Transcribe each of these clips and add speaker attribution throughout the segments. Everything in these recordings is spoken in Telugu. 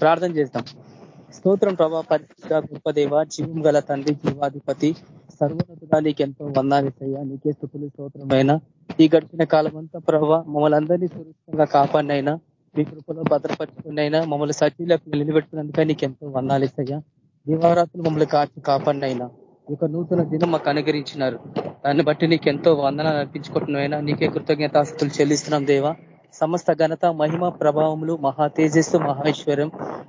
Speaker 1: ప్రార్థన చేద్దాం. స్తోత్రం ప్రభా పరిశుద్ధ గొప్ప దేవ జీవం గల తండ్రి జీవాధిపతి సర్వోన్నతుగా నీకు ఎంతో వందాలిసయ్యా నీకే స్థుతులు స్తోత్రమైన. ఈ గడిచిన కాలం అంతా ప్రభావ మమ్మల్ని అందరినీ సురక్షితంగా కాపాడినైనా మీ కృపలో భద్రపరుచుకున్నైనా మమ్మల్ని సజీలకు నిలబెట్టుకున్నందుక నీకు ఎంతో వందాలిసయ్యా దీవారాత్రులు మమ్మల్ని కాచి కాపాడినైనా. ఒక నూతన దినం మాకు అనుగరించినారు దాన్ని బట్టి నీకు ఎంతో వందనాలు అర్పించుకుంటున్నాయినా నీకే కృతజ్ఞతాస్తులు చెల్లిస్తున్నాం దేవా. సమస్త ఘనత మహిమ ప్రభావములు మహా తేజస్సు మహేశ్వరం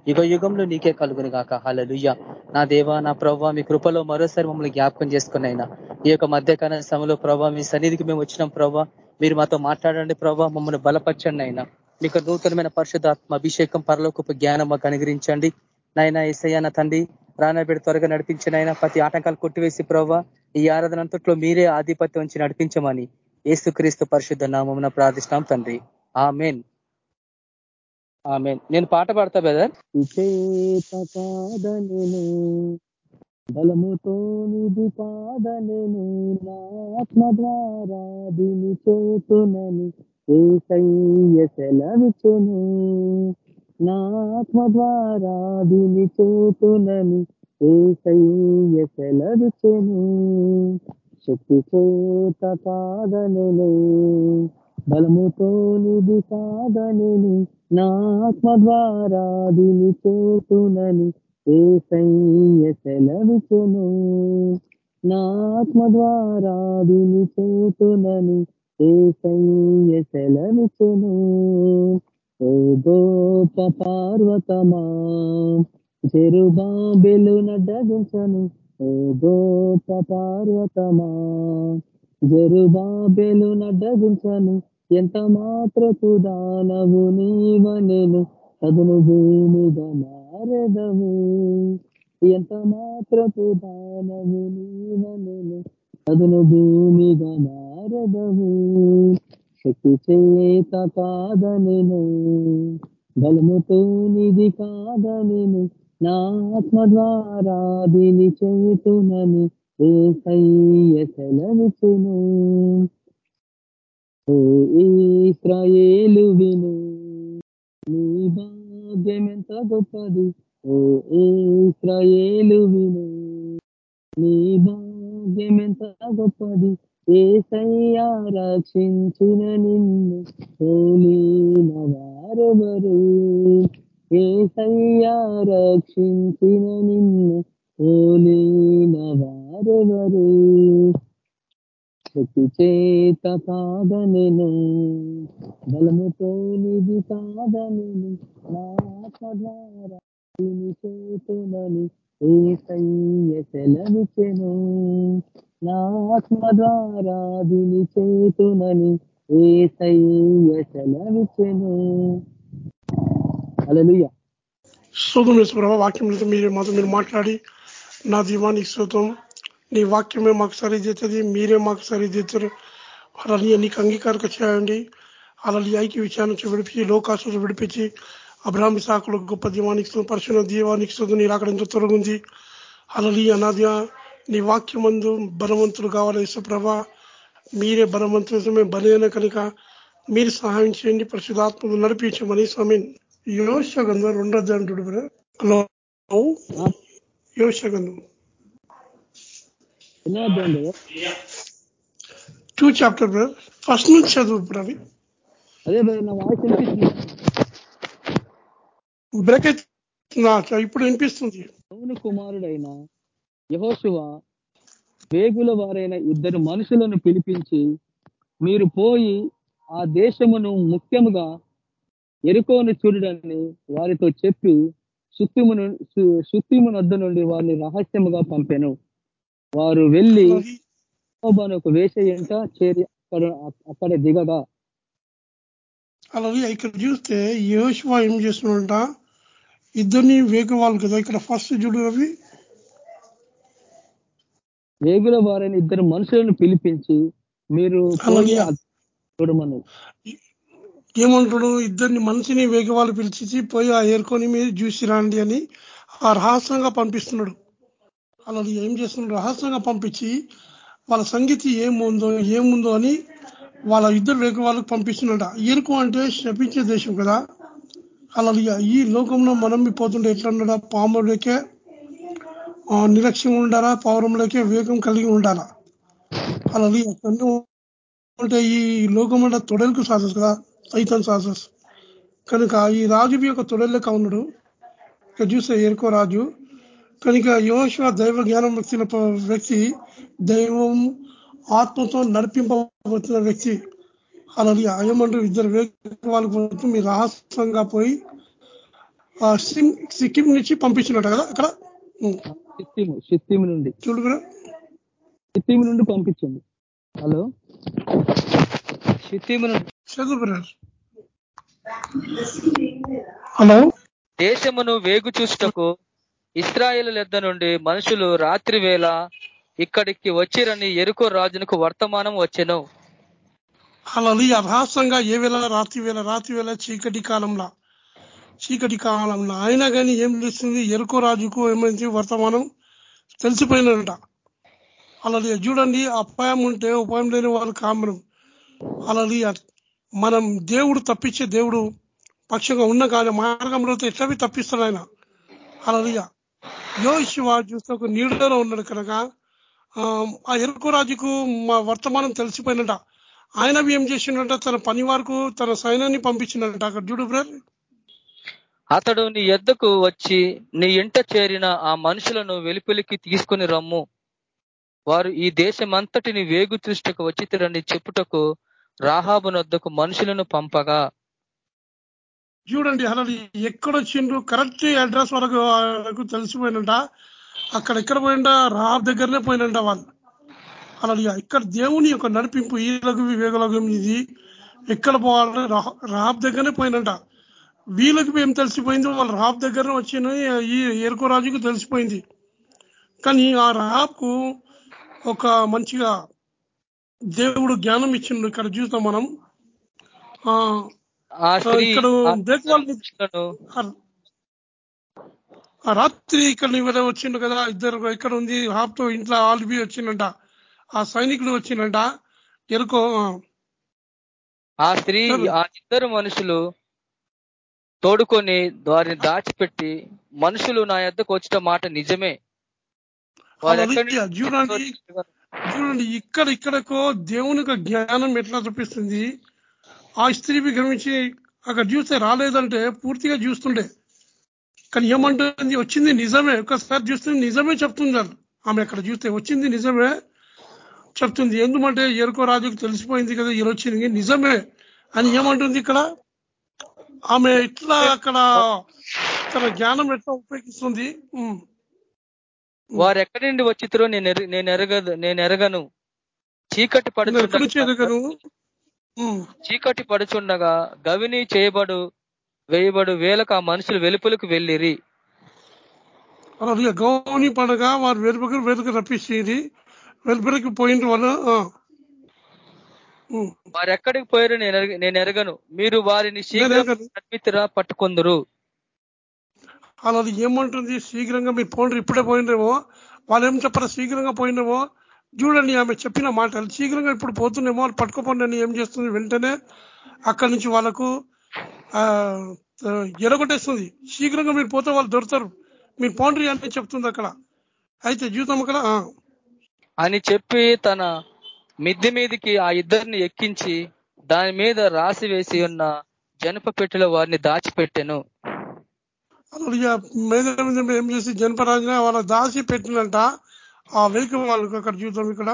Speaker 1: యుగ యుగంలో నీకే కలుగును గాక. హలలుయ్య నా దేవ నా ప్రభావ మీ కృపలో మరోసారి మమ్మల్ని జ్ఞాపకం చేసుకున్నైనా ఈ యొక్క మధ్యకాల సమయంలో ప్రభావ మీ సన్నిధికి మేము వచ్చినాం ప్రభావ మీరు మాతో మాట్లాడండి ప్రభావ మమ్మల్ని బలపరచండి అయినా మీకు నూతనమైన పరిశుధాత్మ అభిషేకం పరలోకపు జ్ఞానం మాకు అనుగ్రహించండి. నాయన ఏసయ్య నా తండ్రి రానబెడి త్వరగా నడిపించిన ప్రతి ఆటంకాలు కొట్టివేసి ప్రభావ ఈ ఆరాధన అంతట్లో మీరే ఆధిపత్యం నుంచి నడిపించమని ఏసుక్రీస్తు పరిశుద్ధ నామమున ప్రార్థిస్తున్నాం తండ్రి. ఆమెన్. ఆమెన్. నేను పాట పాడతా బ్రదర్. బలముతో నిధి పాదలేను ఆత్మ ద్వారా దీని చేతునని ఏ సెలవిచ్చును. నా ఆత్మ ద్వారా దీని చేతునని ఏ సెలవిచ్చును. శక్తి చేత కాదను బలముతో నిధి కాదను నా ఆత్మ ద్వారా దిని చేతునని ఏ సెలవిచ్చును. నా ఆత్మ ద్వారా దిని చేతునని ఏ సెలవిచ్చును. ఓ గోప పార్వతమా జరుబాబెలు నడ్డగించను. ఓ గోప పార్వతమా జరుబాబెలు నడ్డగించను. ఎంత మాత్రపు దానవు నీవనెను చదును భూమిగా మారదవు ఎంత మాత్రపు దానవు నీవనెను చదును భూమిగా మారదవు శక్తి చేత కాదనెను బలముతో నిధి కాదనెను నా ఆత్మ ద్వారా దీని చేతునని ఏ సెలవిచును ఓ ఈశ్రయేలు విను నీ భాగ్యమెంత గొప్పది? ఓ ఈశ్రయేలు విను నీ భాగ్యమెంత గొప్పది? ఏ సయ్యా రక్షించిన నిన్ను పోలిన వారెవరు? ఏ సయ్యా రక్షించిన నిన్ను పోలిన వారెవరు? శక్తి చేత కాదనెను బలముతో నిధి కాదనెను నా ద్వారా చేతునని ఏసయ్య సెలవిచెను నా ద్వారా దీని చేతునని ఏ సెలవిచ్చెను. అలలుయ
Speaker 2: ప్రభావ వాక్యం మీరు మాతో మీరు మాట్లాడి నా దీవానికి శోతం నీ వాక్యమే మాకు సరిదిద్దుతుంది మీరే మాకు సరిదిద్దుతారు అలాని నీకు అంగీకారం చేయండి. అలాని ఐక్య విషయాన్ని నుంచి విడిపించి లోకాసు విడిపించి అబ్రాహ్మి సాకులు గొప్ప దీవానికి పరిశుభ్ర దీవానికి నీరు అక్కడ తొలగింది అలలి అనాది నీ వాక్యమందు బలవంతులు కావాలి యశ్వ్రభ మీరే బలవంతులు మేము బలైన కనుక మీరు సహాయం చేయండి పరిశుధాత్మలు నడిపించమని స్వామి యోషగంధం రెండో టూ చాప్టర్ బ్రదర్ ఫస్ట్ నుంచి చదువు రవి
Speaker 1: అదే నా వాయిస్
Speaker 2: బ్రేక్ ఇప్పుడు వినిపిస్తుంది.
Speaker 1: అవును కుమారుడైన యహోశివ వేగుల వారైన ఇద్దరు మనుషులను పిలిపించి మీరు పోయి ఆ దేశమును ముఖ్యముగా ఎరుకోని చూడడని వారితో చెప్పి సుత్తిమును సుత్తిము నద్ద నుండి వారిని రహస్యముగా పంపాను. వారు వెళ్ళి ఒక వేష ఎంట చేరి అక్కడ అక్కడ దిగగా.
Speaker 2: అలాగే ఇక్కడ చూస్తే యోశివా ఏం చేస్తున్నాడంట? ఇద్దరిని వేగవాళ్ళు కదా ఇక్కడ ఫస్ట్ చూడు రవి
Speaker 1: వేగుల వారైన ఇద్దరు మనుషులను పిలిపించి మీరు చూడమని.
Speaker 2: ఏమంటాడు? ఇద్దరిని మనిషిని వేగవాళ్ళు పిలిచి పోయి ఆ ఏర్కొని మీరు చూసి రండి అని ఆ రహస్యంగా పంపిస్తున్నాడు. వాళ్ళని ఏం చేస్తున్నాడు రహస్యంగా పంపించి వాళ్ళ సంగతి ఏముందో ఏముందో అని వాళ్ళ ఇద్దరు రేఖ వాళ్ళకు పంపిస్తున్నట ఎరుకు అంటే శపించే దేశం కదా. అలా ఈ లోకంలో మనం పోతుంటే ఎట్లుండడా పాములకే నిరక్ష్యం ఉండాలా? పౌరంలోకే వేగం కలిగి ఉండాలా? అలా అంటే ఈ లోకం అంటే తొడలకు సాసస్ కదా. సైతం సాసస్ కనుక ఈ రాజు యొక్క తొడలక ఉన్నాడు. ఇక్కడ చూస్తే ఎరుకో రాజు. కనుక యోశ దైవ జ్ఞానం వచ్చిన వ్యక్తి దైవం ఆత్మతో నడిపింపబడుతున్న వ్యక్తి. అలా అయ్యమంటారు ఇద్దరు వాళ్ళకి పోతూ మీరు రహస్యంగా పోయి సిక్కిం నుంచి పంపించినట్టు కదా అక్కడ?
Speaker 1: సిక్కిం నుండి.
Speaker 2: చూడు
Speaker 1: సిక్కిం నుండి పంపించండి. హలో?
Speaker 2: హలో?
Speaker 1: దేశమును వేగు చూసుటకు ఇస్రాయేల్ లెద్ద నుండి మనుషులు రాత్రి వేళ ఇక్కడికి వచ్చిరని ఎరుకో రాజునకు వర్తమానం వచ్చెను.
Speaker 2: అలా రహస్యంగా ఏ వేళ రాత్రి వేళ రాత్రి వేళ చీకటి కాలంలో? చీకటి కాలంలో. అయినా కానీ ఏం తెలుస్తుంది? ఎరుకో రాజుకు ఏమైంది? వర్తమానం తెలిసిపోయినట అలా చూడండి అపాయం ఉంటే ఉపాయం లేని వాళ్ళు కామనం. అలా మనం దేవుడు తప్పించే దేవుడు పక్షంగా ఉన్న కానీ మార్గంలో ఎట్లవి తప్పిస్తాడు ఆయన? అలా యో చూస్తే ఒక నీడలో ఉన్నాడు కనుక ఆ ఎరుకు రాజుకు మా వర్తమానం తెలిసిపోయినట ఆయన ఏం చేసిండట? తన పని వరకు తన సైన్యాన్ని పంపించిండట. అక్కడ చూడు బ్రదర్.
Speaker 1: అతడు నీ ఎద్దకు వచ్చి నీ ఇంట చేరిన ఆ మనుషులను వెలుపలికి తీసుకుని రమ్ము. వారు ఈ దేశమంతటిని వేగు దృష్టికి వచ్చితురని చెప్పుటకు రాహాబునొద్దకు మనుషులను పంపగా.
Speaker 2: చూడండి అలడి ఎక్కడ వచ్చిండ్రు? కరెక్ట్ అడ్రస్ వరకు వరకు తెలిసిపోయినంట అక్కడ ఎక్కడ పోయిండ రాహాబ్ దగ్గరనే పోయినంట వాళ్ళు. అలా ఇక్కడ దేవుని యొక్క నడిపింపు ఈలకు వివేకులకు ఇది. ఎక్కడ పోవాలని రాహాబ్ దగ్గరనే పోయినంట వీళ్ళకి ఏం తెలిసిపోయింది? వాళ్ళు రాబ్ దగ్గర వచ్చిన ఈ ఎరుకోరాజుకు తెలిసిపోయింది. కానీ ఆ రాబ్కు ఒక మంచిగా దేవుడు జ్ఞానం ఇచ్చిండు. ఇక్కడ చూస్తాం మనం. ఇక్కడ రాత్రి ఇక్కడ ఇవరే వచ్చిండు కదా ఇద్దరు ఇక్కడ ఉంది హాప్తో ఇంట్లో ఆల్బీ వచ్చిందంట ఆ సైనికుడు వచ్చిందంట ఎరుకో
Speaker 1: ఆ. స్త్రీ ఆ ఇద్దరు మనుషులు తోడుకొని వారిని దాచిపెట్టి మనుషులు నా యొద్దకు వచ్చిన మాట నిజమే.
Speaker 2: చూడండి. చూడండి ఇక్కడ ఇక్కడకో దేవుని జ్ఞానం ఎట్లా చూపిస్తుంది? ఆ స్త్రీ గమనించి అక్కడ చూస్తే రాలేదంటే పూర్తిగా చూస్తుండే కానీ ఏమంటుంది? వచ్చింది నిజమే. ఒకసారి చూస్తే నిజమే చెప్తుంది ఆమె అక్కడ చూస్తే వచ్చింది నిజమే చెప్తుంది. ఎందుకంటే ఎరుకో రాజుకు తెలిసిపోయింది కదా ఈ వచ్చింది నిజమే అని ఏమంటుంది ఇక్కడ? ఆమె ఇట్లా అక్కడ తన జ్ఞానం ఎట్లా ఉపయోగిస్తుంది?
Speaker 1: వారు ఎక్కడి నుండి వచ్చితురో నేను నేను ఎరగదు నేను ఎరగను. చీకటి పడుచు చీకటి పడుచుండగా గవిని చేయబడు వేయబడు వేలకు ఆ మనుషులు వెలుపులకు వెళ్ళిరి.
Speaker 2: గౌని పడగ వారు వెలుపుకు వెలుగు రప్పించేది వెలుపులకి పోయిన వాళ్ళు
Speaker 1: వారు ఎక్కడికి పోయారు నేను నేను ఎరగను. మీరు వారిని శీఘ్రంగా పట్టుకుందరు.
Speaker 2: అలా ఏమంటుంది? శీఘ్రంగా మీరు పోండ్రు ఇప్పుడే పోయినరేమో వాళ్ళు ఏం చెప్పారు? శీఘ్రంగా పోయినేమో చూడండి ఆమె చెప్పిన మాటలు. శీఘ్రంగా ఇప్పుడు పోతుండేమో వాళ్ళు పట్టుకోపోండి ఏం చేస్తుంది? వెంటనే అక్కడి నుంచి వాళ్ళకు ఎరగొట్టేస్తుంది. శీఘ్రంగా మీరు పోతే వాళ్ళు దొరుకుతారు. మీరు పోండ్రి అని చెప్తుంది అక్కడ. అయితే జీవితం అక్కడ
Speaker 1: అని చెప్పి తన మిద్ది మీదికి ఆ ఇద్దరిని ఎక్కించి దాని మీద రాసి వేసి ఉన్న జనప పెట్టెలో వారిని దాచిపెట్టాను.
Speaker 2: ఏం చేసి జనపరాజున వాళ్ళ దాచి పెట్టినంట ఆ వెనుక వాళ్ళకు అక్కడ చూద్దాం ఇక్కడ.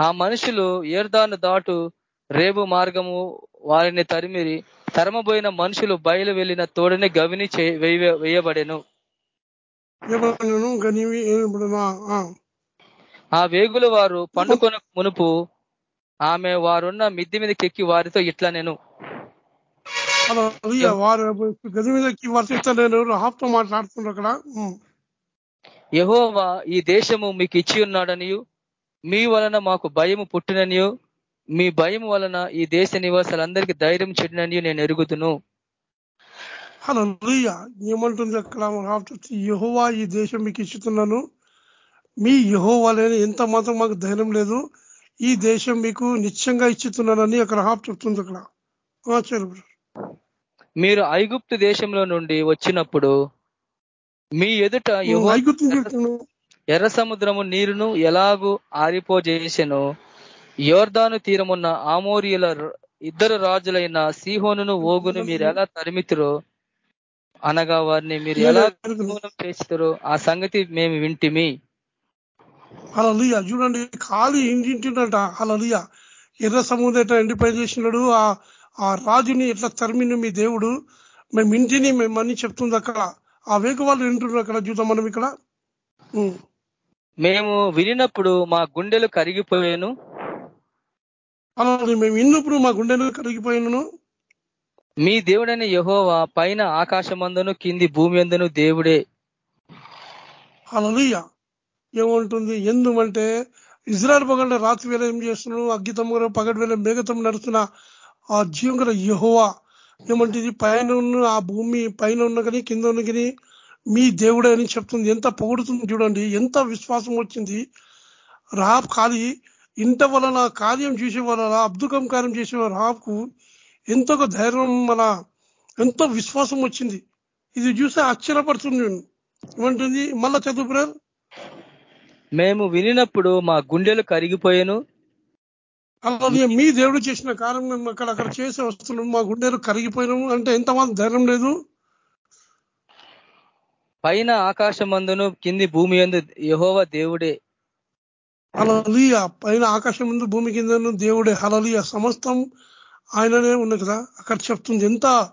Speaker 1: ఆ మనుషులు ఏర్దాను దాటు రేపు మార్గము వారిని తరిమిరి తరమబోయిన మనుషులు బయలు వెళ్ళిన తోడని గవిని వేయబడేను. ఆ వేగుల వారు పండుకొన మునుపు ఆమె వారున్న మిద్ది మీదకి ఎక్కి వారితో ఇట్లా నేను.
Speaker 2: వారు గది మీదకి వర్తిస్తా నేను హాఫ్తో మాట్లాడుతున్నారు అక్కడ.
Speaker 1: యహోవా ఈ దేశము మీకు ఇచ్చి ఉన్నాడనియు. మీ వలన మాకు భయము పుట్టిననియు. మీ భయం వలన ఈ దేశ నివాసాలందరికీ ధైర్యం చెడినని నేను ఎరుగుతును
Speaker 2: ఏమంటుంది అక్కడ? యహోవా ఈ దేశం మీకు ఇచ్చుతున్నాను. మీ యహోవా లేని ఎంత మాత్రం మాకు ధైర్యం లేదు. ఈ దేశం మీకు నిత్యంగా ఇచ్చుతున్నానని అక్కడ హాఫ్ చెప్తుంది అక్కడ.
Speaker 1: మీరు ఐగుప్తు దేశంలో నుండి వచ్చినప్పుడు మీ ఎదుట ఎర్ర సముద్రము నీరును ఎలాగూ ఆరిపోజేసెను యోర్దాను తీరమున్న ఆమోరియుల ఇద్దరు రాజులైన సీహోనును ఓగును మీరు ఎలా తరిమితురో అనగా వారిని మీరు ఎలా చేస్తురో ఆ సంగతి మేము వింటిమి.
Speaker 2: అలలియ చూడండి ఖాళీ ఇంటింటినట అలలియ ఎర్ర సముద్రం ఎట్లా ఎండిపై చేసినాడు ఆ ఆ రాజుని ఎట్లా తరిమిన మీ దేవుడు? మేము ఇంటిని మేము అని చెప్తుంది అక్కడ ఆ వేగ వాళ్ళు వింటున్నారు అక్కడ చూద్దాం మనం ఇక్కడ.
Speaker 1: మేము వినినప్పుడు మా గుండెలు కరిగిపోయాను.
Speaker 2: అలాగే మేము ఇన్నప్పుడు మా గుండెలు కరిగిపోయినను.
Speaker 1: మీ దేవుడైన యెహోవా పైన ఆకాశమందును కింది భూమి అందును దేవుడే.
Speaker 2: అలలియ ఏముంటుంది? ఎందుమంటే ఇజ్రాయల్ పగల రాత్రి వేళ ఏం చేస్తున్నాడు? అగ్గితం పగటి వేళ మేఘతం నడుస్తున్న ఆ జీవం గల యహోవా ఏమంటే పైన ఉన్న ఆ భూమి పైన ఉన్న కానీ కింద ఉన్న కానీ మీ దేవుడే అని చెప్తుంది. ఎంత పొగుడుతుంది చూడండి. ఎంత విశ్వాసం వచ్చింది. రాబ్ ఖాళీ ఇంట వలన కార్యం చేసే వలన అబ్దుకం కార్యం చేసే రాబ్కు ఎంతో ధైర్యం మన ఎంతో విశ్వాసం వచ్చింది. ఇది చూసి ఆశ్చర్యపడుతుంది. నేను ఏమంటుంది? మళ్ళా చదువు బ్రదర్.
Speaker 1: మేము వినినప్పుడు మా గుండెలు కరిగిపోయాను.
Speaker 2: అలాగే మీ దేవుడు చేసిన కారణం మేము అక్కడ అక్కడ చేసే వస్తున్నాము మా గుండెలు కరిగిపోయినాము. అంటే ఎంతమంది ధైర్యం లేదు.
Speaker 1: పైన ఆకాశమందును కింది భూమి ఎందు యెహోవా దేవుడే.
Speaker 2: హలలియ పైన ఆకాశం ముందు భూమి కింద దేవుడే. హలలియ సమస్తం ఆయననే ఉంది కదా? అక్కడ చెప్తుంది ఎంత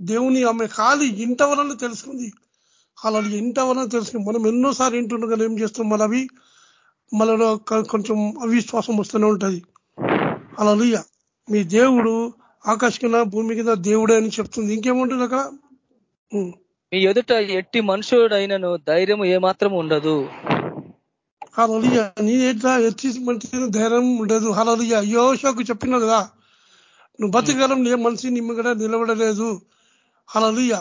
Speaker 2: దేవుని ఆమె ఖాళీ ఇంట వలన తెలుసుకుంది. అలా ఇంట వలన తెలుసుకుంది. మనం ఎన్నోసార్లు కానీ ఏం చేస్తాం? మన అవి మనలో కొంచెం అవిశ్వాసం వస్తూనే ఉంటది. అలలియ మీ దేవుడు ఆకాశ కింద భూమి కింద దేవుడే అని చెప్తుంది. ఇంకేముంటుంది అక్కడ.
Speaker 1: మీ ఎదుట ఎట్టి మనుషుడైనను ధైర్యం ఏమాత్రం ఉండదు.
Speaker 2: హలలియ నీ ఎట్లా ఎత్తి మంచి ధైర్యం ఉండదు. హలలియ యోషకు చెప్పిన కదా నువ్వు బతికాలం ఏ మనిషి నిమ్మగడ నిలబడలేదు. హలలియ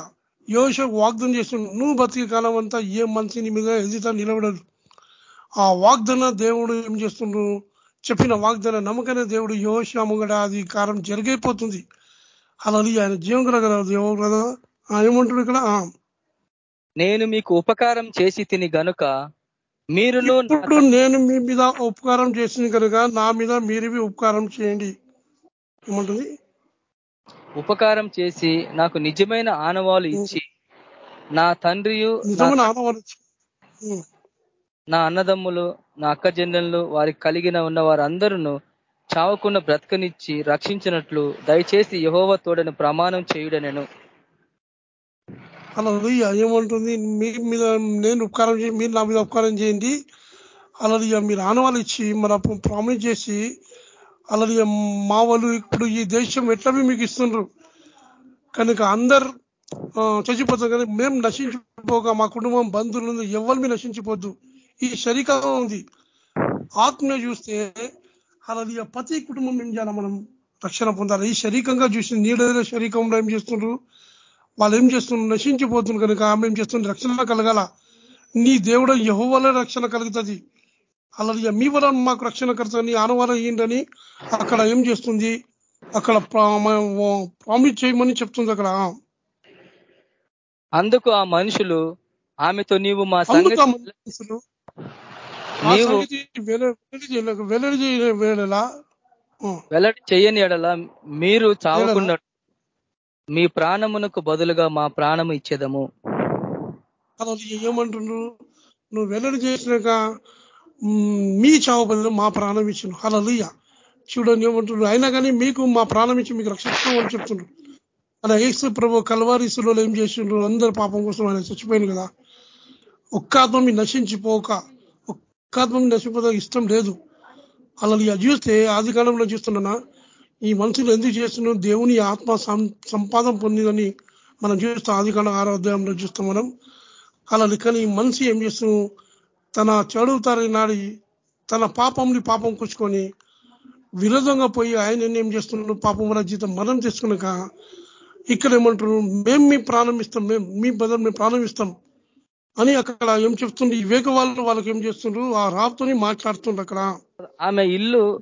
Speaker 2: యోష వాగ్దానం చేస్తున్నాడు నువ్వు బతికే కాలం అంతా ఏ మనిషి నీ మీద ఎదుట నిలబడదు. ఆ వాగ్దాన దేవుడు ఏం చేస్తుండ్రు చెప్పిన వాగ్దాన నమ్మకమైన దేవుడు ముంగడ అది కారం జరిగైపోతుంది. హలలియ ఆయన జీవం కదా దేవుడు కదా. ఏమంటాడు ఇక్కడ.
Speaker 1: నేను మీకు ఉపకారం చేసి తిని గనుక మీరును నా
Speaker 2: ఇప్పుడు నేను మీ మీద ఉపకారం చేసింది కనుక నా మీద మీరు ఉపకారం చేయండి. ఏమంటుంది?
Speaker 1: ఉపకారం చేసి నాకు నిజమైన ఆనవాలు ఇచ్చి నా తండ్రియు
Speaker 2: నిజమైన ఉం.
Speaker 1: నా అన్నదమ్ములు నా అక్క చెల్లెళ్ళు వారికి కలిగిన ఉన్న వారందరూ చావకుండా బ్రతకనిచ్చి రక్షించినట్లు దయచేసి యహోవ తోడని ప్రమాణం చేయుడనెను.
Speaker 2: అలా ఏమంటుంది? మీ మీద నేను ఉపకారం చేయండి మీరు నా మీద ఉపకారం చేయండి. అలా మీరు ఆనవాళ్ళు ఇచ్చి మన ప్రామిస్ చేసి అలా మా వాళ్ళు ఇప్పుడు ఈ దేశం ఎట్లా మీకు ఇస్తుండ్రు? కనుక అందరు చచ్చిపోతాం కానీ మేము నశించిపోక మా కుటుంబం బంధువులు ఎవరు మీ నశించిపోద్దు? ఈ శరీరం ఉంది. ఆత్మ చూస్తే అలా ప్రతి కుటుంబం ఏం చేయాలి మనం రక్షణ పొందాలి. ఈ శరీరంగా చూసి నీడ శరీరంలో ఏం చేస్తుండ్రు? వాళ్ళు ఏం చేస్తున్నారు నశించిపోతున్నారు కనుక ఆమె ఏం చేస్తుంది రక్షణ కలగాల. నీ దేవుడు యహో వల్ల రక్షణ కలుగుతుంది. అలాగే మీ వల్ల మాకు రక్షణ కలుగుతుంది ఆనవారం ఏంటని అక్కడ ఏం చేస్తుంది? అక్కడ ప్రామిస్ చేయమని చెప్తుంది అక్కడ.
Speaker 1: అందుకు ఆ మనుషులు ఆమెతో నీవు మా
Speaker 2: అందుకు
Speaker 1: నీవు
Speaker 2: వెల్లడి వెల్లడి
Speaker 1: చేయని ఎడల మీరు చావకుండా మీ ప్రాణమునకు బదులుగా మా ప్రాణము ఇచ్చేదము.
Speaker 2: అలా ఏమంటున్నారు నువ్వు వెల్లడి చేసినాక మ్, చావు బదులు మా ప్రాణం ఇచ్చిన అలా చూడండి ఏమంటున్నారు అయినా కానీ మీకు మా ప్రాణం ఇచ్చి మీకు రక్షిస్తామని చెప్తున్నారు అలా ఏసు ప్రభు కల్వారీసులో ఏం చేసిండ్రు? అందరు పాపం కోసం ఆయన చచ్చిపోయింది కదా. ఒక్క నశించిపోక ఒక్క ఆత్మ నశించిపోక ఇష్టం లేదు. అలా చూస్తే ఆది కాలంలో చూస్తున్నా ఈ మనుషులు ఎందుకు చేస్తున్నారు దేవుని ఆత్మ సం- సంపాదన పొందిందని మనం చూస్తాం ఆది కాలం ఆరాధ్యంలో చూస్తాం మనం. అలా కానీ మనిషి ఏం చేస్తున్నాం తన చెడు తరి నాడి తన పాపంని పాపం కూర్చుకొని విరోధంగా పోయి ఆయన ఏం చేస్తున్నాడు? పాపం వల్ల జీతం మనం తీసుకున్నాక ఇక్కడ ఏమంటారు మేము మీ ప్రాణం ఇస్తాం మేము మీ బదులు మేము ప్రాణం ఇస్తాం. అని అక్కడ ఏం చెప్తుండ్రు ఈ వేగ వాళ్ళు వాళ్ళకి ఏం చేస్తుండ్రు? ఆ రాబుతోని మాట్లాడుతుండ్రు అక్కడ.
Speaker 1: ఆమె ఇల్లు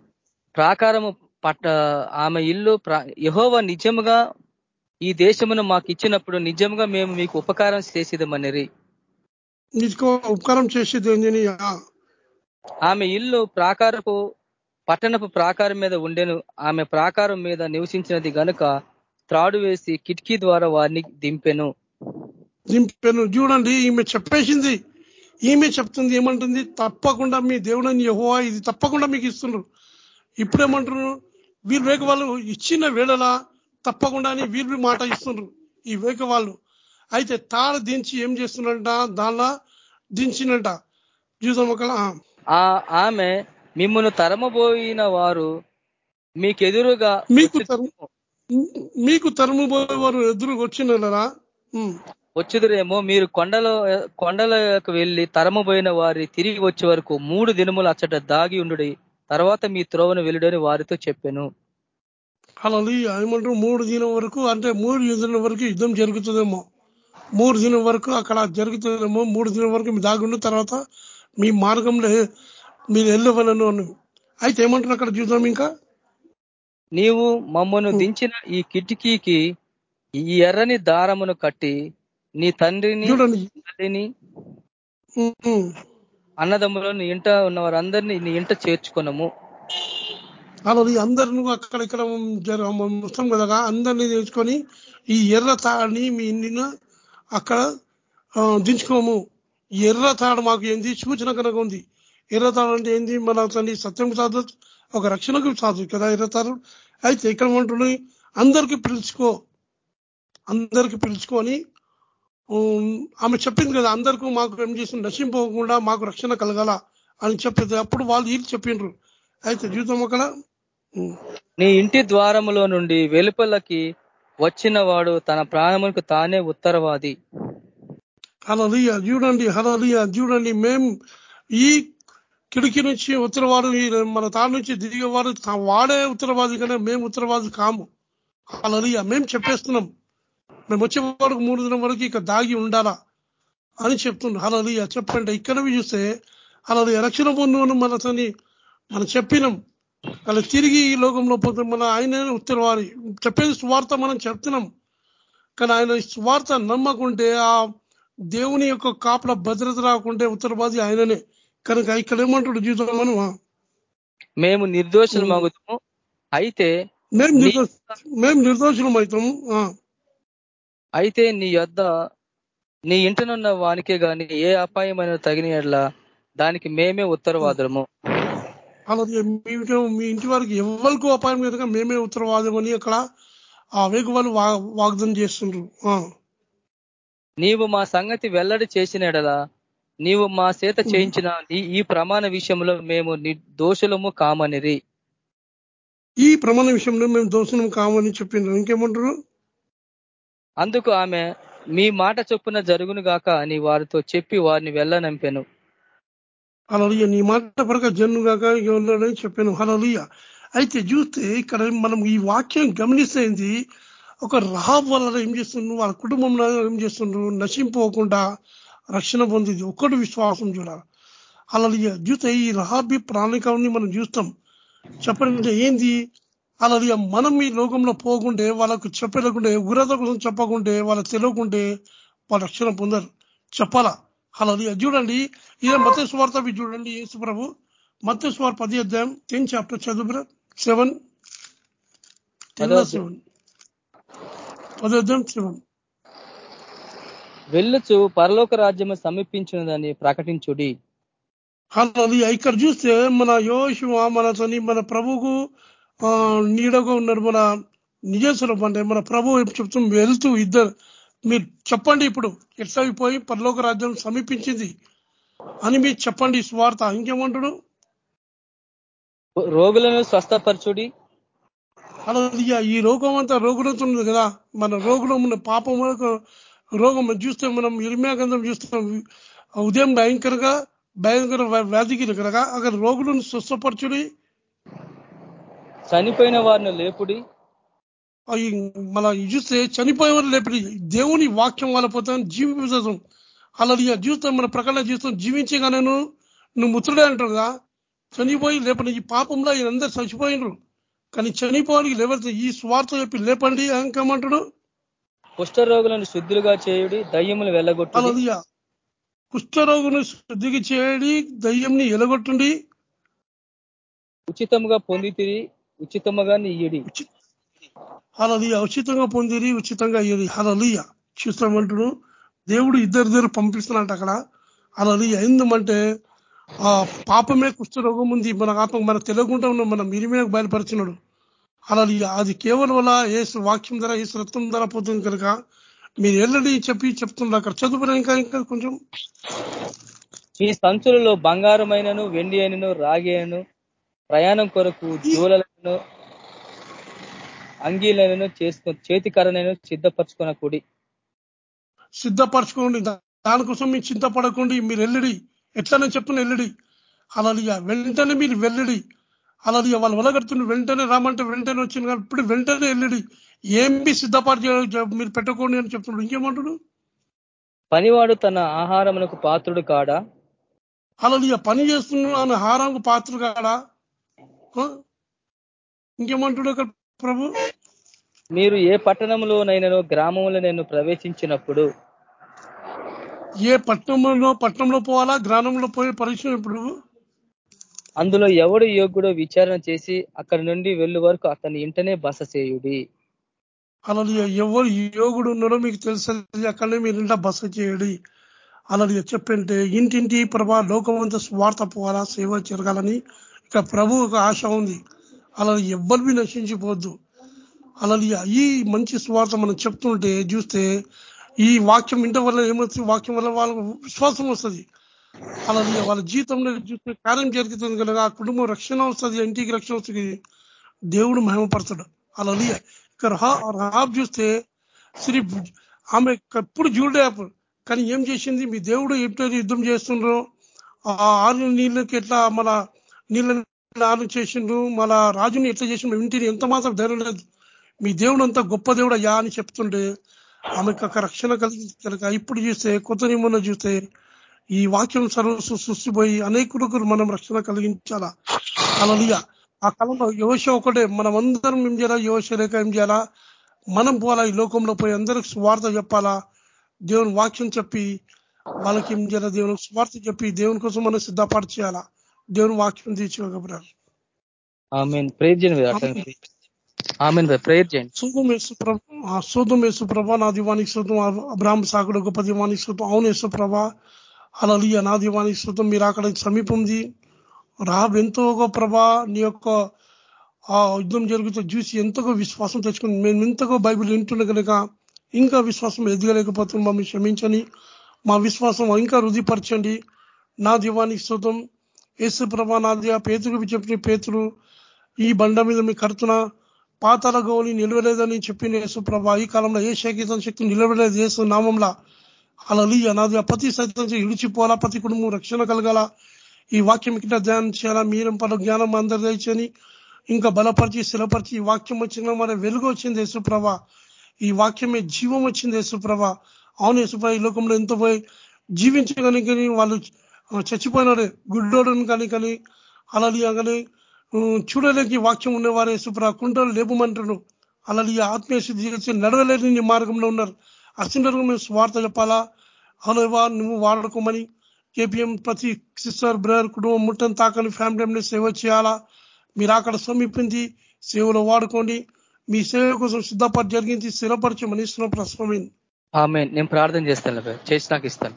Speaker 1: ప్రాకారము పట్ట ఆమె ఇల్లు ప్రా- యెహోవా నిజముగా ఈ దేశమును మాకు ఇచ్చినప్పుడు నిజంగా మేము మీకు ఉపకారం చేసేదమనిరి.
Speaker 2: నీకు ఉపకారం చేసేది
Speaker 1: ఆమె ఇల్లు ప్రాకారపు పట్టణపు ప్రాకారం మీద ఉండెను. ఆమె ప్రాకారం మీద నివసించినది గనుక త్రాడు వేసి కిటికీ ద్వారా వారిని దింపెను.
Speaker 2: దింపాను చూడండి ఈమె చెప్పేసింది. ఈమె చెప్తుంది ఏమంటుంది? తప్పకుండా మీ దేవుడని యహోవా ఇది తప్పకుండా మీకు ఇస్తున్నారు ఇప్పుడేమంటున్నారు? వీరు వేగ వాళ్ళు ఇచ్చిన వేళలా తప్పకుండా అని వీరు మాట ఇస్తున్నారు ఈ వేగ వాళ్ళు అయితే తాళ దించి ఏం చేస్తున్నట దానిలో దించినట. జీవితం ఒక
Speaker 1: ఆమె మిమ్మల్ని తరమబోయిన వారు మీకెదురుగా
Speaker 2: మీకు తరుము మీకు తరుము వారు ఎదురు వచ్చినరా
Speaker 1: వచ్చుదురేమో మీరు కొండలో కొండలకు వెళ్ళి తరమబోయిన వారి తిరిగి వచ్చే వరకు మూడు దినములు అచ్చట దాగి ఉండు తర్వాత మీ త్రోవను వెళ్ళుడని వారితో చెప్పాను.
Speaker 2: అలా ఏమంటారు? మూడు దినం వరకు అంటే మూడు దినం వరకు యుద్ధం జరుగుతుందేమో. మూడు దినం వరకు అక్కడ జరుగుతుందేమో. మూడు దినం వరకు మీ దాగుండు తర్వాత మీ మార్గంలో మీరు వెళ్ళవలను అని. అయితే ఏమంటారు అక్కడ చూద్దాం ఇంకా?
Speaker 1: నీవు మమ్మను దించిన ఈ కిటికీకి ఈ ఎర్రని దారమును కట్టి నీ తండ్రిని తల్లిని అన్నదమ్ములను నీ ఇంట ఉన్న వారందరినీ నీ ఇంట చేర్చుకున్నాము
Speaker 2: అలా అందరిని అక్కడ ఇక్కడ మొత్తం కదా అందరినీ తెచ్చుకొని ఈ ఎర్ర తాడిని మీ ఇంటిన అక్కడ దించుకోము. ఎర్ర తాడు మాకు ఏంది? సూచన కనుక ఉంది. ఎర్ర తాడు అంటే ఏంది? మన తండ్రి సత్యం సాధు ఒక రక్షణకు సాధు కదా ఎర్ర తాడు. అయితే ఇక్కడ ఉంటుంది అందరికి పిలుచుకో. అందరికి పిలుచుకొని ఆమె చెప్పింది కదా అందరికీ మాకు ఏం చేసి నశింపోకుండా మాకు రక్షణ కలగాల అని చెప్పేది. అప్పుడు వాళ్ళు వీళ్ళు చెప్పిండ్రు. అయితే జీవితం అక్కడ
Speaker 1: నీ ఇంటి ద్వారములో నుండి వెలుపలకి వచ్చిన వాడు తన ప్రాణములకు తానే ఉత్తరవాది.
Speaker 2: హలలియ చూడండి హలలియ చూడండి. మేం ఈ కిటికీ నుంచి ఉత్తరవాడు మన తాను నుంచి దిగేవాడు వాడే ఉత్తరవాది కానీ మేము ఉత్తరవాది కాము. హలలియ మేము చెప్పేస్తున్నాం. మేము వచ్చే వరకు మూడు దినం వరకు ఇక దాగి ఉండాలా అని చెప్తుంది హలలియ చెప్పండి. ఇక్కడ చూస్తే హలలియ రక్షణ పొందును మన తని మనం చెప్పినాం. అలా తిరిగి ఈ లోకంలో పోతే మన ఆయన ఉత్తరవారి. చెప్పేది స్వార్థ మనం చెప్తున్నాం. కానీ ఆయన స్వార్థ నమ్మకుంటే ఆ దేవుని యొక్క కాపుల భద్రత రాకుంటే ఉత్తరవాది ఆయననే. కనుక ఇక్కడ ఏమంటాడు జీవితం మనం?
Speaker 1: మేము నిర్దోషులు మగుతాము అయితే
Speaker 2: మేము మేము నిర్దోషులం అవుతాము
Speaker 1: అయితే నీ యొద్ నీ ఇంటనున్న వానికే గాని ఏ అపాయమైన తగిన ఎడ్ల దానికి మేమే ఉత్తరవాదులము.
Speaker 2: అలాగే మీ ఇంటి వారికి ఎవరికి అపాయం లేదుగా మేమే ఉత్తరవాదం అని అక్కడ ఆ వేగు వాళ్ళు వాగ్దానం చేస్తుండ్రు.
Speaker 1: నీవు మా సంగతి వెల్లడి చేసిన ఎడలా నీవు మా చేత చేయించిన ఈ ప్రమాణ విషయంలో మేము దోషులము కామనిరి.
Speaker 2: ఈ ప్రమాణ విషయంలో మేము దోషులం కామని చెప్పిండ్రు. ఇంకేమంటారు?
Speaker 1: అందుకు ఆమె మీ మాట చొప్పున జరుగును గాక అని వారితో చెప్పి వారిని వెళ్ళనంపాను.
Speaker 2: హలలియ నీ మాట పరక జన్నుగాక వెళ్ళని చెప్పాను. హలలియ అయితే చూస్తే ఇక్కడ మనం ఈ వాక్యం గమనిస్తేంది ఒక రహాబ్ వల్ల ఏం చేస్తుండ్రు? వాళ్ళ కుటుంబంలో ఏం చేస్తుండ్రు? నశింపోకుండా రక్షణ పొందింది. ఒక్కటి విశ్వాసం చూడాలి. అలలియ చూస్తే ఈ రహాబి ప్రాణికాన్ని మనం చూస్తాం. చెప్పండి ఏంది? అలలియ మనం ఈ లోకంలో పోకుంటే వాళ్ళకు చెప్పలేకుంటే ఉగ్రత కోసం చెప్పకుంటే వాళ్ళకి తెలియకుంటే వాళ్ళ రక్షణ పొందరు. చెప్పాలా? అలా చూడండి ఇదే మత స్వార్థ చూడండి యేసు ప్రభు. మత స్వార్ పది అధ్యాయం టెన్ చాప్టర్ చదువు సెవెన్ సెవెన్ పది అధ్యాయం. సెవెన్
Speaker 1: వెళ్ళుచు పరలోక రాజ్యము సమీపించినదని ప్రకటించుడి.
Speaker 2: అది ఇక్కడ చూస్తే మన యోశివ మన మన ప్రభుకు నీడగా ఉన్నారు మన నిజస్వరం అంటే మన ప్రభు చెప్తూ వెళ్తూ ఇద్దరు. మీరు చెప్పండి ఇప్పుడు. ఎట్లయిపోయి పరలోక రాజ్యం సమీపించింది అని మీరు చెప్పండి. స్వార్థ ఇంకేమంటాడు?
Speaker 1: రోగులను స్వస్థపరచుడి.
Speaker 2: అలా ఈ రోగం అంతా రోగులవుతున్నది కదా. మన రోగులో ఉన్న పాపం రోగం చూస్తే మనం ఇరిమ్యాగంధం చూస్తాం. ఉదయం భయంకరంగా భయంకర వ్యాధికి కనుక అక్కడ రోగులను స్వస్థపరచుడి.
Speaker 1: చనిపోయిన వారిని లేపుడి.
Speaker 2: మన చూస్తే చనిపోయేవారు లేపడి. దేవుని వాక్యం వాళ్ళ పోతాను జీవించడం అలా చూస్తే మన ప్రకారం చూస్తాం జీవించగానే నువ్వు ముత్రుడే అంటారు కదా. చనిపోయి లేపండి. ఈ పాపంలో అందరు చచ్చిపోయినరు. కానీ చనిపోవడానికి లేకపోతే ఈ స్వార్థ చెప్పి లేపండి ఇంకేమంటాడు
Speaker 1: కుష్ఠరోగులను శుద్ధులుగా చేయుడి దయ్యములు వెళ్ళగొట్టు
Speaker 2: అలలియ కుష్ఠరోగును శుద్ధికి చేయడి దయ్యంని ఎలగొట్టుండి.
Speaker 1: ఉచితముగా పొందితిరి. ఉచితముగా ఇయ్యుడి
Speaker 2: అలలియ ఉచితంగా పొందిరి ఉచితంగా అయ్యేది అలలియ చూస్తామంటుడు దేవుడు ఇద్దరు ఇద్దరు పంపిస్తున్నట్టు అక్కడ. అలలియ ఎందుమంటే ఆ పాపమే కుష్ఠరోగం ఉంది. మన ఆత్మ మన తెలియకుండా ఉన్న మన మిరిమే బయలుపరిచినాడు. అలా అది కేవలం వల్ల ఏసు వాక్యం ధర ఏసు రక్తం ధర పోతుంది కనుక మీరు వెళ్ళండి చెప్పి చెప్తున్నారు. అక్కడ చదువుకున్నా ఇంకా ఇంకా కొంచెం.
Speaker 1: ఈ సంచులలో బంగారమైనను వెండి అయినను రాగి అయినను ప్రయాణం కొరకు జూలను అంగీలను చేసుకో చేతికరనైనా సిద్ధపరచుకున్న కూడి
Speaker 2: సిద్ధపరచుకోండి దానికోసం మీరు చింతపడకండి. మీరు వెళ్ళడి. ఎట్లనే చెప్పున వెళ్ళడి. అలా వెంటనే మీరు వెళ్ళడి. అలా వాళ్ళు వలగడుతున్న వెంటనే రామంటే వెంటనే వచ్చింది కానీ ఇప్పుడు వెంటనే వెళ్ళడి. ఏమి సిద్ధపరచ మీరు పెట్టుకోండి అని చెప్తున్నాడు ఇంకేమంటాడు?
Speaker 1: పనివాడు తన ఆహారమునకు పాత్రుడు కాడా?
Speaker 2: అలా పని చేస్తున్నాడు. ఆహారంకు పాత్రుడు కాడా? ఇంకేమంటాడు అక్కడ ప్రభు?
Speaker 1: మీరు ఏ పట్టణంలోనైనా గ్రామంలో నేను ప్రవేశించినప్పుడు?
Speaker 2: ఏ పట్టణంలో పట్టణంలో పోవాలా గ్రామంలో పోయి పరిచినప్పుడు
Speaker 1: అందులో ఎవడు యోగుడో విచారణ చేసి అక్కడి నుండి వెళ్ళు వరకు అతని ఇంటనే బస చేయుడి
Speaker 2: అలా ఎవరు యోగుడు ఉన్నాడో మీకు తెలుసు? అక్కడనే మీరు ఇంట బస చేయడి అలా చెప్పంటే ఇంటింటి ప్రభా లోకమంతా స్వార్థ పోవాలా సేవ జరగాలని? ఇక ప్రభు ఒక ఆశ ఉంది. అలా ఎవ్వరివి నశించిపోద్దు. అలా ఈ మంచి స్వార్థ మనం చెప్తుంటే చూస్తే ఈ వాక్యం ఇంట వల్ల ఏమవుతుంది వాక్యం వల్ల వాళ్ళకు విశ్వాసం వస్తుంది. అలా వాళ్ళ జీవితంలో చూస్తే కార్యం జరుగుతుంది కనుక ఆ కుటుంబం రక్షణ వస్తుంది ఇంటికి రక్షణ వస్తుంది. దేవుడు మహిమపడతాడు అలా ఇక్కడ చూస్తే శ్రీ ఆమె ఎప్పుడు చూడే కానీ ఏం చేసింది? మీ దేవుడు ఎప్పుడైతే యుద్ధం చేస్తుండ్రో? ఆ ఆరు నీళ్ళకి ఎట్లా మన నీళ్ళని ఆరు చేసిండు మన రాజుని ఎట్లా చేసిండ్రు ఇంటిని ఎంత మాత్రం ధైర్యం లేదు. మీ దేవుడు అంత గొప్ప దేవుడు అయ్యా అని చెప్తుండే ఆమెకు ఒక రక్షణ కలిగి కనుక ఇప్పుడు చూస్తే కొత్త నియమంలో చూస్తే ఈ వాక్యం సర్వస్సు సృష్టిపోయి అనేకులకు మనం రక్షణ కలిగించాలా? అలలియ ఆ కాలంలో యోష ఒకటే మనం అందరం ఏం చేయాలా? యోష లేక ఏం చేయాలా? మనం పోవాలా? ఈ లోకంలో పోయి అందరికి స్వార్థ చెప్పాలా? దేవుని వాక్యం చెప్పి వాళ్ళకి ఏం చేయాలా? దేవుని స్వార్థ చెప్పి దేవుని కోసం మనం సిద్ధపాటు చేయాలా దేవుని వాక్యం శోధం యేసుప్రభ నా దివానికి శోధం అబ్రాహ్మ సాగుడు గొప్ప దివానికి శోధం అవును యేసుప్రభ అలా నా దివానికి శోధం మీరు అక్కడ సమీపంది. రాబ్ ఎంతో ప్రభా. నీ యొక్క ఆ యుద్ధం జరుగుతూ చూసి ఎంతగా విశ్వాసం తెచ్చుకుని మేము ఎంతగా బైబిల్ వింటుండే కనుక ఇంకా విశ్వాసం ఎదగలేకపోతున్నాం. మమ్మల్ని క్షమించని మా విశ్వాసం ఇంకా రుధిపరచండి నా దివానికి శోతం యేసు ప్రభా ఆ పేతుకు చెప్పిన పేతులు ఈ బండ మీద మీ కడుతున్న పాతాల గోని నిలవలేదని చెప్పిన యేసు ప్రభ ఈ కాలంలో ఏ శేఖితం శక్తి నిలవలేదు యేసు నామంలా. అలా అనాది ప్రతి సైతం ఇడిచిపోవాలా ప్రతి కుటుంబం రక్షణ కలగాల? ఈ వాక్యం కింద ధ్యానం చేయాలా? మీరం పలు జ్ఞానం అందరు తెచ్చని ఇంకా బలపరిచి స్థిరపరిచి ఈ వాక్యం వచ్చిన మన వెలుగు వచ్చింది యేసుప్రభ ఈ వాక్యమే జీవం వచ్చింది యేసుప్రభ అవును యేసుప్రభ ఈ లోకంలో ఎంతో పోయి జీవించగని వాళ్ళు చచ్చిపోయినారు గుడ్డోడని కానీ కానీ అలా కానీ చూడలేకి వాక్యం ఉన్నవారే సుప్ర కుంటలు లేపమంటాడు అలాగే ఆత్మీయ శుద్ధి చేసి నడవలేని నీ మార్గంలో ఉన్నారు. అసిండరు మేము స్వార్థ చెప్పాలా? హలోవా నువ్వు వాడుకోమని కేపీఎం ప్రతి సిస్టర్ బ్రదర్ కుటుంబం ముట్టని తాకని ఫ్యామిలీ సేవ చేయాలా? మీరు అక్కడ సమీపించి సేవలో వాడుకోండి. మీ సేవ కోసం సిద్ధపడి జరిగించి స్థిరపరచమని ఇస్తున్న ప్రశ్నమైంది
Speaker 1: నేను ప్రార్థన చేస్తాను చేసి నాకు ఇస్తాను.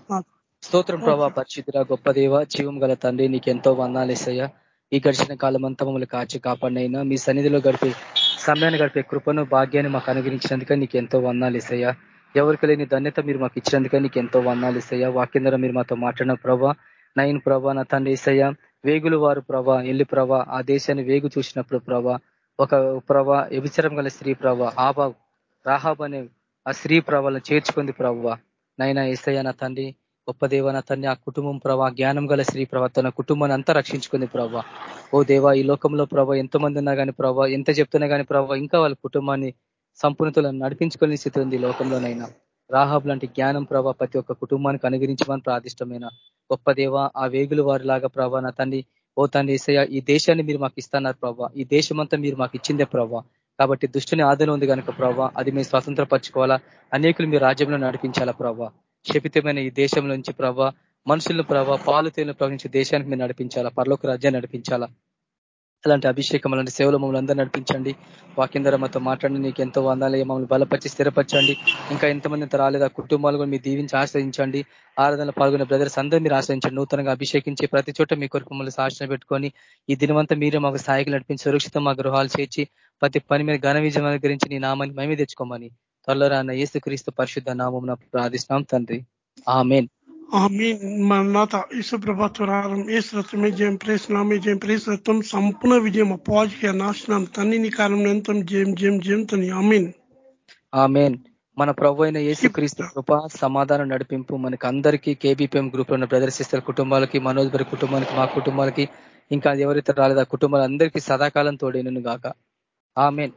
Speaker 1: స్తోత్రం ప్రభా పరిశుద్ధిరా గొప్ప దేవ జీవం గల తండ్రి నీకెంతో వందాలు ఇస్తాయా ఈ గడిచిన కాలం అంతా మమ్మల్ని కాచి కాపాడినైనా మీ సన్నిధిలో గడిపే సమయాన్ని గడిపే కృపను భాగ్యాన్ని మాకు అనుగ్రహించినందుక నీకు ఎంతో వందాలు ఇస్తాయా ఎవరికి లేని ధన్యత మీరు మాకు ఇచ్చినందుక నీకు ఎంతో వందాలు ఇస్తాయా వాక్యం ద్వారా మీరు మాతో మాట్లాడిన ప్రభా నైన్ ప్రభా నా తండ్రి ఇస్తాయా వేగులు వారు ప్రభా ఎల్లి ప్రభా ఆ దేశాన్ని వేగు చూసినప్పుడు ప్రభా ఒక ప్రభా వ్యభిచరం గల స్త్రీ ప్రభా ఆబా రాహాబ్ అనే ఆ స్త్రీ ప్రభాలను చేర్చుకుంది ప్రభావ నైనా ఏసయ్య నా తండ్రి గొప్ప దేవన తన్ని ఆ కుటుంబం ప్రభా జ్ఞానం గల స్త్రీ ప్రభా తన కుటుంబాన్ని అంతా రక్షించుకుంది ప్రభా. ఓ దేవా ఈ లోకంలో ప్రభా ఎంతమంది ఉన్నా కానీ ప్రభా ఎంత చెప్తున్నా కానీ ప్రభా ఇంకా వాళ్ళ కుటుంబాన్ని సంపూర్ణతలను నడిపించుకునే స్థితి ఉంది లోకంలోనైనా. రాహాబ్ లాంటి జ్ఞానం ప్రభా ప్రతి ఒక్క కుటుంబానికి అనుగ్రహించమని ప్రాదిష్టమైన గొప్ప దేవ ఆ వేగులు వారిలాగా ప్రభా నా తండ్రి ఓ తండ్రి ఈ దేశాన్ని మీరు మాకు ఇస్తున్నారు ప్రభా. ఈ దేశం మీరు మాకు ఇచ్చిందే ప్రభా. కాబట్టి దుష్టుని ఆదరణ ఉంది కనుక ప్రభావ అది మీరు స్వతంత్రపరచుకోవాలా? అనేకులు మీ రాజ్యంలో నడిపించాలా ప్రభా? శపితమైన ఈ దేశం నుంచి ప్రభావ మనుషులను ప్రభావ పాలు తేలిన ప్రవహించే దేశానికి మీరు నడిపించాలా? పర్లోక రాజ్యాన్ని నడిపించాలా? అలాంటి అభిషేకం అలాంటి సేవలు మమ్మల్ని అందరూ నడిపించండి. వాక్యం ద్వారా మాతో మాట్లాడి నీకు ఎంతో వందాలి మమ్మల్ని బలపరిచి స్థిరపరచండి. ఇంకా ఎంతమంది రాలేదా? కుటుంబాలు కూడా మీరు దీవించి ఆశ్రయించండి. ఆరాధనలో పాల్గొనే బ్రదర్స్ అందరూ మీరు ఆశ్రయించండి. నూతనంగా అభిషేకించి ప్రతి చోట మీ కొరకు మమ్మల్ని సాక్షణ పెట్టుకొని ఈ దినవంతా మీరు మాకు స్థాయికి నడిపించి సురక్షితం మా గృహాలు చేర్చి ప్రతి పని మీద ఘన విజయం గురించి నీ నామాన్ని మేమే తెచ్చుకోమని త్వరలో రాన్న ఏసుక్రీస్తు పరిశుద్ధ నామం ప్రార్థిస్తున్నాం తండ్రి. ఆమెన్.
Speaker 2: ఆమీన్. మరణాత యేసు ప్రభాత్వరారం ఏసు రక్తమే జయం ప్రేస్ నామే జయం సంపూర్ణ విజయం అపవాజికి నాశనం తన్నిని కారణం జయం జయం జయం తని ఆమీన్.
Speaker 1: ఆమెన్. మన ప్రభు అయిన యేసుక్రీస్తు కృప సమాధానం నడిపింపు మనకి అందరికీ కేబీపీఎం గ్రూప్లో సిస్టర్ కుటుంబాలకి మనోజ్ బరి కుటుంబానికి మా కుటుంబాలకి ఇంకా ఎవరైతే రాలేదు ఆ కుటుంబాలందరికీ సదాకాలం తోడేనను గాక. ఆమెన్.